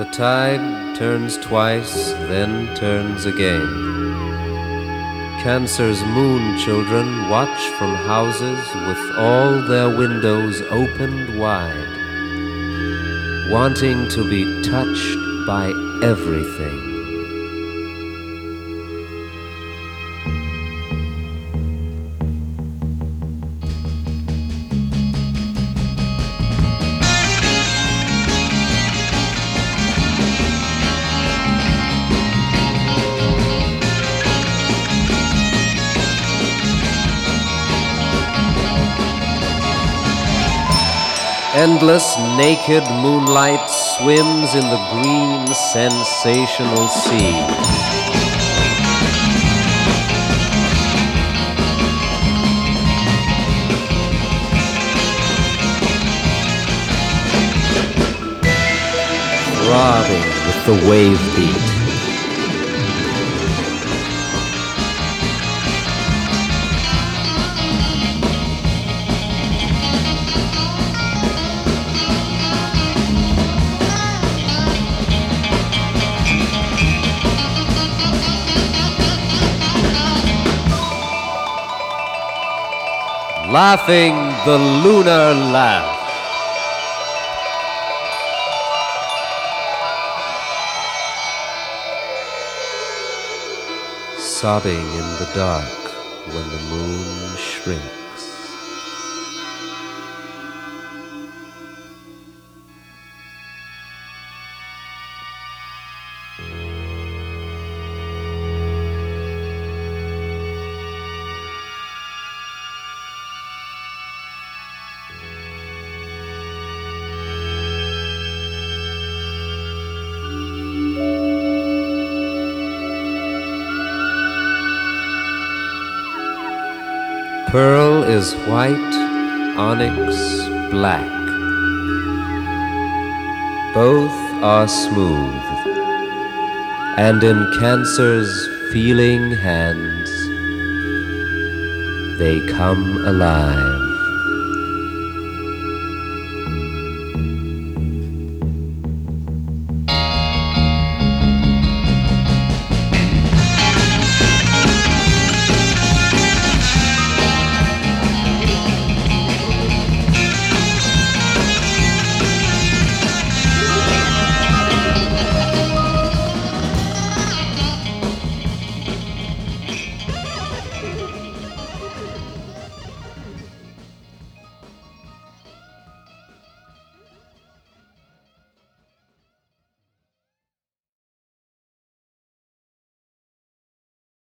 The tide turns twice, then turns again. Cancer's moon children watch from houses with all their windows opened wide, wanting to be touched by everything. Endless naked moonlight swims in the green sensational sea. Throbbing with the wave beat. Laughing the lunar laugh. Sobbing in the dark when the moon shrinks. Pearl is white, onyx black. Both are smooth, and in Cancer's feeling hands, they come alive.